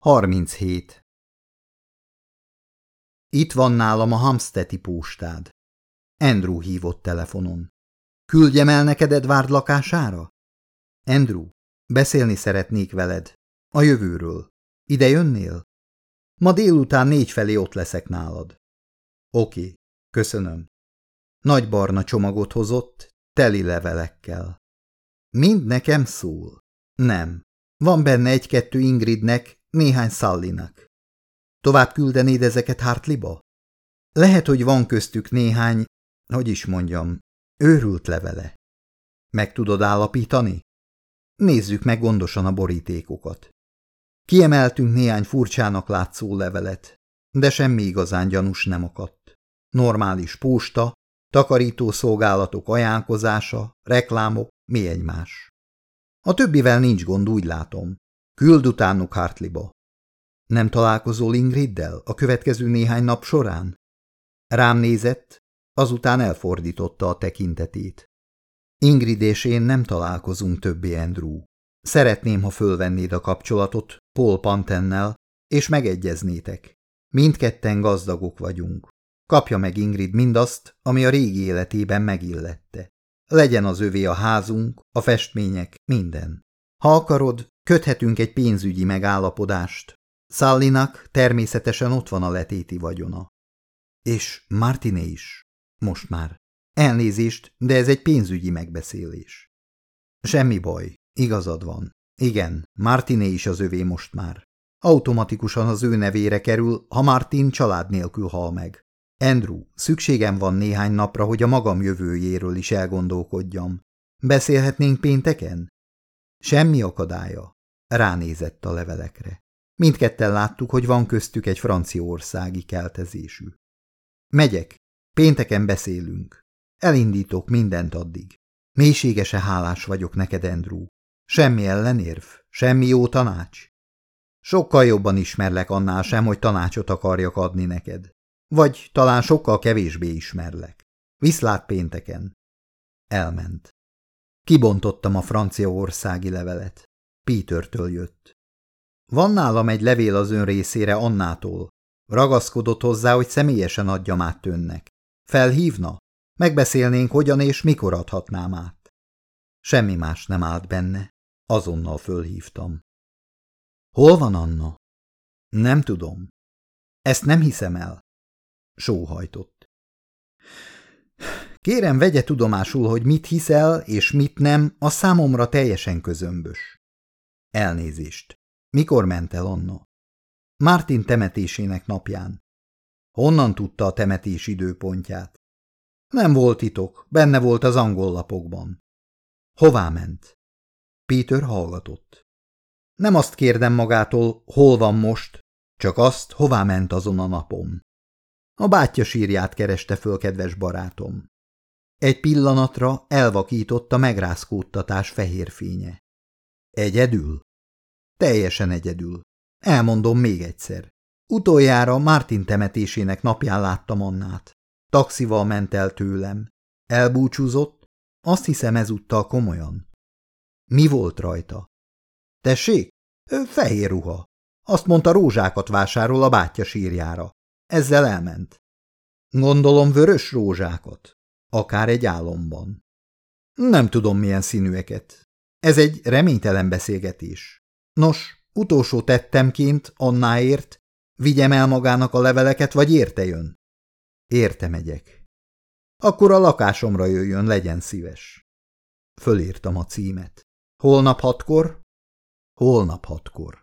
37. Itt van nálam a Hamsteti postád. Andrew hívott telefonon. Küldjem el neked Edward lakására? Andrew, beszélni szeretnék veled. A jövőről. Ide jönnél? Ma délután négy felé ott leszek nálad. Oké, köszönöm. Nagy barna csomagot hozott, teli levelekkel. Mind nekem szól. Nem. Van benne egy-kettő Ingridnek, néhány Szallinak. Tovább küldenéd ezeket Hartliba? Lehet, hogy van köztük néhány, hogy is mondjam, őrült levele. Meg tudod állapítani? Nézzük meg gondosan a borítékokat. Kiemeltünk néhány furcsának látszó levelet, de semmi igazán gyanús nem akadt. Normális posta, takarítószolgálatok ajánlkozása, reklámok, mi egymás. A többivel nincs gond, úgy látom. Küld utánuk Hartliba. Nem találkozol Ingriddel a következő néhány nap során? Rám nézett, azután elfordította a tekintetét. Ingrid és én nem találkozunk többé, Andrew. Szeretném, ha fölvennéd a kapcsolatot Paul Pantennel, és megegyeznétek. Mindketten gazdagok vagyunk. Kapja meg Ingrid mindazt, ami a régi életében megillette. Legyen az övé a házunk, a festmények, minden. Ha akarod, köthetünk egy pénzügyi megállapodást. Szallinak természetesen ott van a letéti vagyona. És Martiné is. Most már. Elnézést, de ez egy pénzügyi megbeszélés. Semmi baj, igazad van. Igen, Martiné is az övé most már. Automatikusan az ő nevére kerül, ha Martin család nélkül hal meg. Andrew, szükségem van néhány napra, hogy a magam jövőjéről is elgondolkodjam. Beszélhetnénk pénteken? Semmi akadálya. Ránézett a levelekre. Mindketten láttuk, hogy van köztük egy franciaországi keltezésű. Megyek. Pénteken beszélünk. Elindítok mindent addig. Mélységese hálás vagyok neked, Andrew. Semmi ellenérv, semmi jó tanács. Sokkal jobban ismerlek annál sem, hogy tanácsot akarjak adni neked. Vagy talán sokkal kevésbé ismerlek. Viszlát pénteken. Elment. Kibontottam a franciaországi levelet. Petertől jött. Van nálam egy levél az ön részére Annától. Ragaszkodott hozzá, hogy személyesen adjam át önnek. Felhívna? Megbeszélnénk, hogyan és mikor adhatnám át. Semmi más nem állt benne. Azonnal fölhívtam. Hol van Anna? Nem tudom. Ezt nem hiszem el sóhajtott. Kérem, vegye tudomásul, hogy mit hiszel és mit nem, a számomra teljesen közömbös. Elnézést. Mikor ment el Anna? Martin temetésének napján. Honnan tudta a temetés időpontját? Nem volt titok, benne volt az angol lapokban. Hová ment? Peter hallgatott. Nem azt kérdem magától, hol van most, csak azt, hová ment azon a napon. A bátyja sírját kereste föl, kedves barátom. Egy pillanatra elvakított a megrázkódtatás fehér fénye. Egyedül? Teljesen egyedül. Elmondom még egyszer. Utoljára Martin temetésének napján láttam Annát. Taxival ment el tőlem. Elbúcsúzott, azt hiszem ezúttal komolyan. Mi volt rajta? Tessék? Fehér ruha. Azt mondta, rózsákat vásárol a bátyja sírjára. Ezzel elment. Gondolom vörös rózsákat. Akár egy álomban. Nem tudom milyen színűeket. Ez egy reménytelen beszélgetés. Nos, utolsó tettemként Annáért vigyem el magának a leveleket, vagy érte jön? Érte megyek. Akkor a lakásomra jöjjön, legyen szíves. Fölírtam a címet. Holnap hatkor? Holnap hatkor.